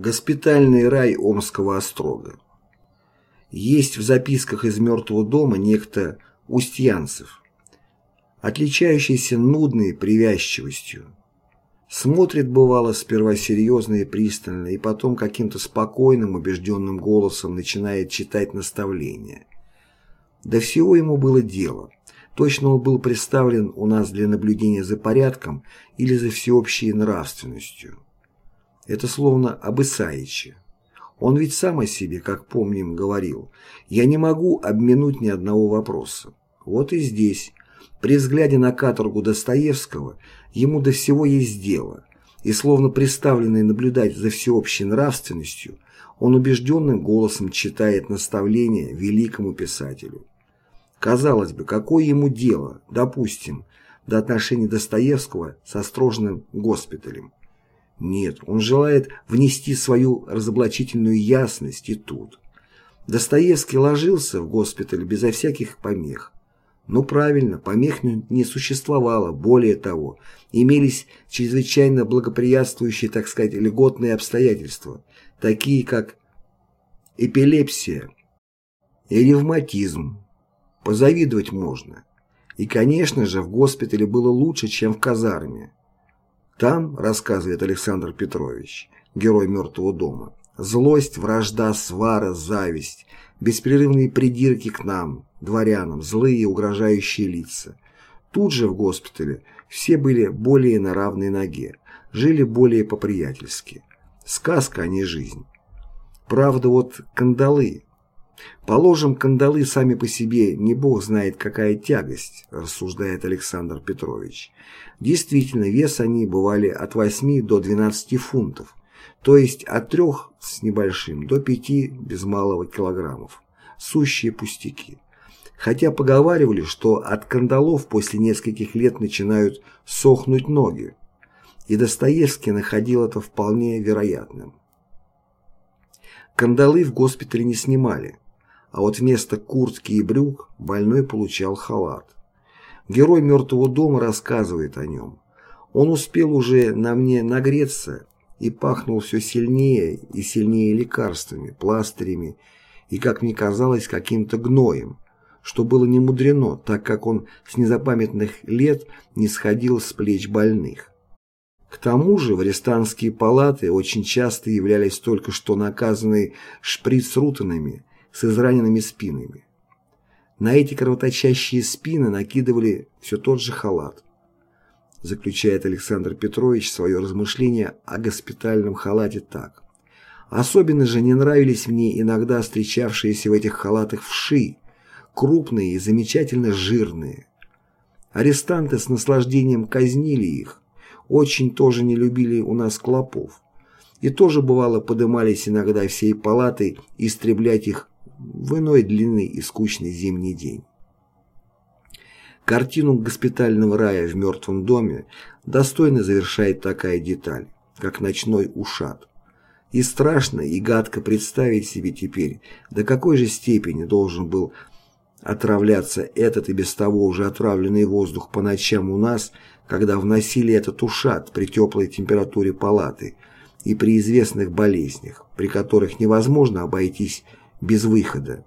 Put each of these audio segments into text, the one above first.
Госпитальный рай Омского острога. Есть в записках из «Мертвого дома» некто Устьянцев, отличающийся нудной привязчивостью. Смотрит, бывало, сперва серьезно и пристально, и потом каким-то спокойным, убежденным голосом начинает читать наставления. До всего ему было дело. Точно он был представлен у нас для наблюдения за порядком или за всеобщей нравственностью. Это словно об Исаиче. Он ведь сам о себе, как помним, говорил, «Я не могу обминуть ни одного вопроса». Вот и здесь, при взгляде на каторгу Достоевского, ему до всего есть дело, и словно приставленный наблюдать за всеобщей нравственностью, он убежденным голосом читает наставления великому писателю. Казалось бы, какое ему дело, допустим, до отношений Достоевского со строжным госпиталем? Нет, он желает внести свою разоблачительную ясность и тут. Достоевский ложился в госпиталь безо всяких помех. Ну правильно, помех не существовало, более того, имелись чрезвычайно благоприятствующие, так сказать, льготные обстоятельства, такие как эпилепсия и ревматизм. Позавидовать можно. И, конечно же, в госпитале было лучше, чем в казарме. Там, рассказывает Александр Петрович, герой «Мертвого дома», злость, вражда, свара, зависть, беспрерывные придирки к нам, дворянам, злые угрожающие лица. Тут же в госпитале все были более на равной ноге, жили более по-приятельски. Сказка, а не жизнь. Правда, вот кандалы. Положим, кандалы сами по себе не бог знает какая тягость, рассуждает Александр Петрович. Действительно, вес они бывали от 8 до 12 фунтов, то есть от 3 с небольшим до 5 без малого килограммов. Сущие пустяки. Хотя поговаривали, что от кандалов после нескольких лет начинают сохнуть ноги. И Достоевский находил это вполне вероятным. Кандалы в госпитале не снимали, а вот вместо куртки и брюк больной получал халат. Герой «Мертвого дома» рассказывает о нем. Он успел уже на мне нагреться и пахнул все сильнее и сильнее лекарствами, пластырями и, как мне казалось, каким-то гноем, что было не мудрено, так как он с незапамятных лет не сходил с плеч больных. К тому же в арестантские палаты очень часто являлись только что наказанные шприц-рутанами с израненными спинами. На эти кровоточащие спины накидывали все тот же халат. Заключает Александр Петрович свое размышление о госпитальном халате так. Особенно же не нравились мне иногда встречавшиеся в этих халатах вши, крупные и замечательно жирные. Арестанты с наслаждением казнили их, очень тоже не любили у нас клопов. И тоже бывало подымались иногда всей палатой истреблять их в иной длины и скучный зимний день. Картину госпитального рая в мертвом доме достойно завершает такая деталь, как ночной ушат. И страшно и гадко представить себе теперь, до какой же степени должен был отравляться этот и без того уже отравленный воздух по ночам у нас, когда вносили этот ушат при теплой температуре палаты и при известных болезнях, при которых невозможно обойтись без выхода.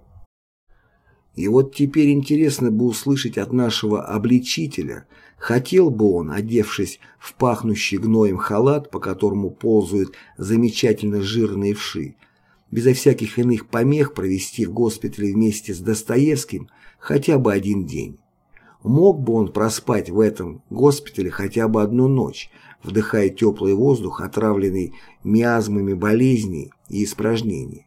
И вот теперь интересно бы услышать от нашего обличителя, хотел бы он, одевшись в пахнущий гноем халат, по которому ползают замечательно жирные вши, безо всяких иных помех провести в госпитале вместе с Достоевским хотя бы один день. Мог бы он проспать в этом госпитале хотя бы одну ночь, вдыхая теплый воздух, отравленный миазмами болезней и испражнений.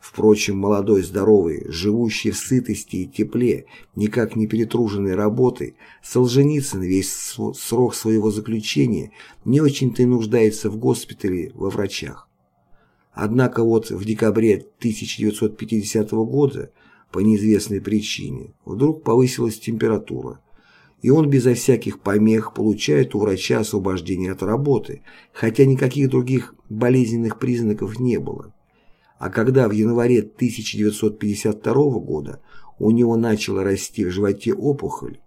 Впрочем, молодой, здоровый, живущий в сытости и тепле, никак не перетруженной работой, Солженицын весь срок своего заключения не очень-то и нуждается в госпитале во врачах. Однако вот в декабре 1950 года по неизвестной причине вдруг повысилась температура, и он безо всяких помех получает у врача освобождение от работы, хотя никаких других болезненных признаков не было. А когда в январе 1952 года у него начала расти в животе опухоль,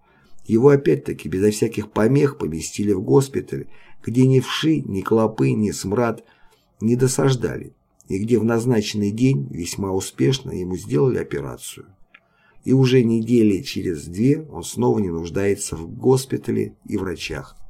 его опять-таки безо всяких помех поместили в госпиталь, где ни вши, ни клопы, ни смрад не досаждали, и где в назначенный день весьма успешно ему сделали операцию. И уже недели через две он снова не нуждается в госпитале и врачах.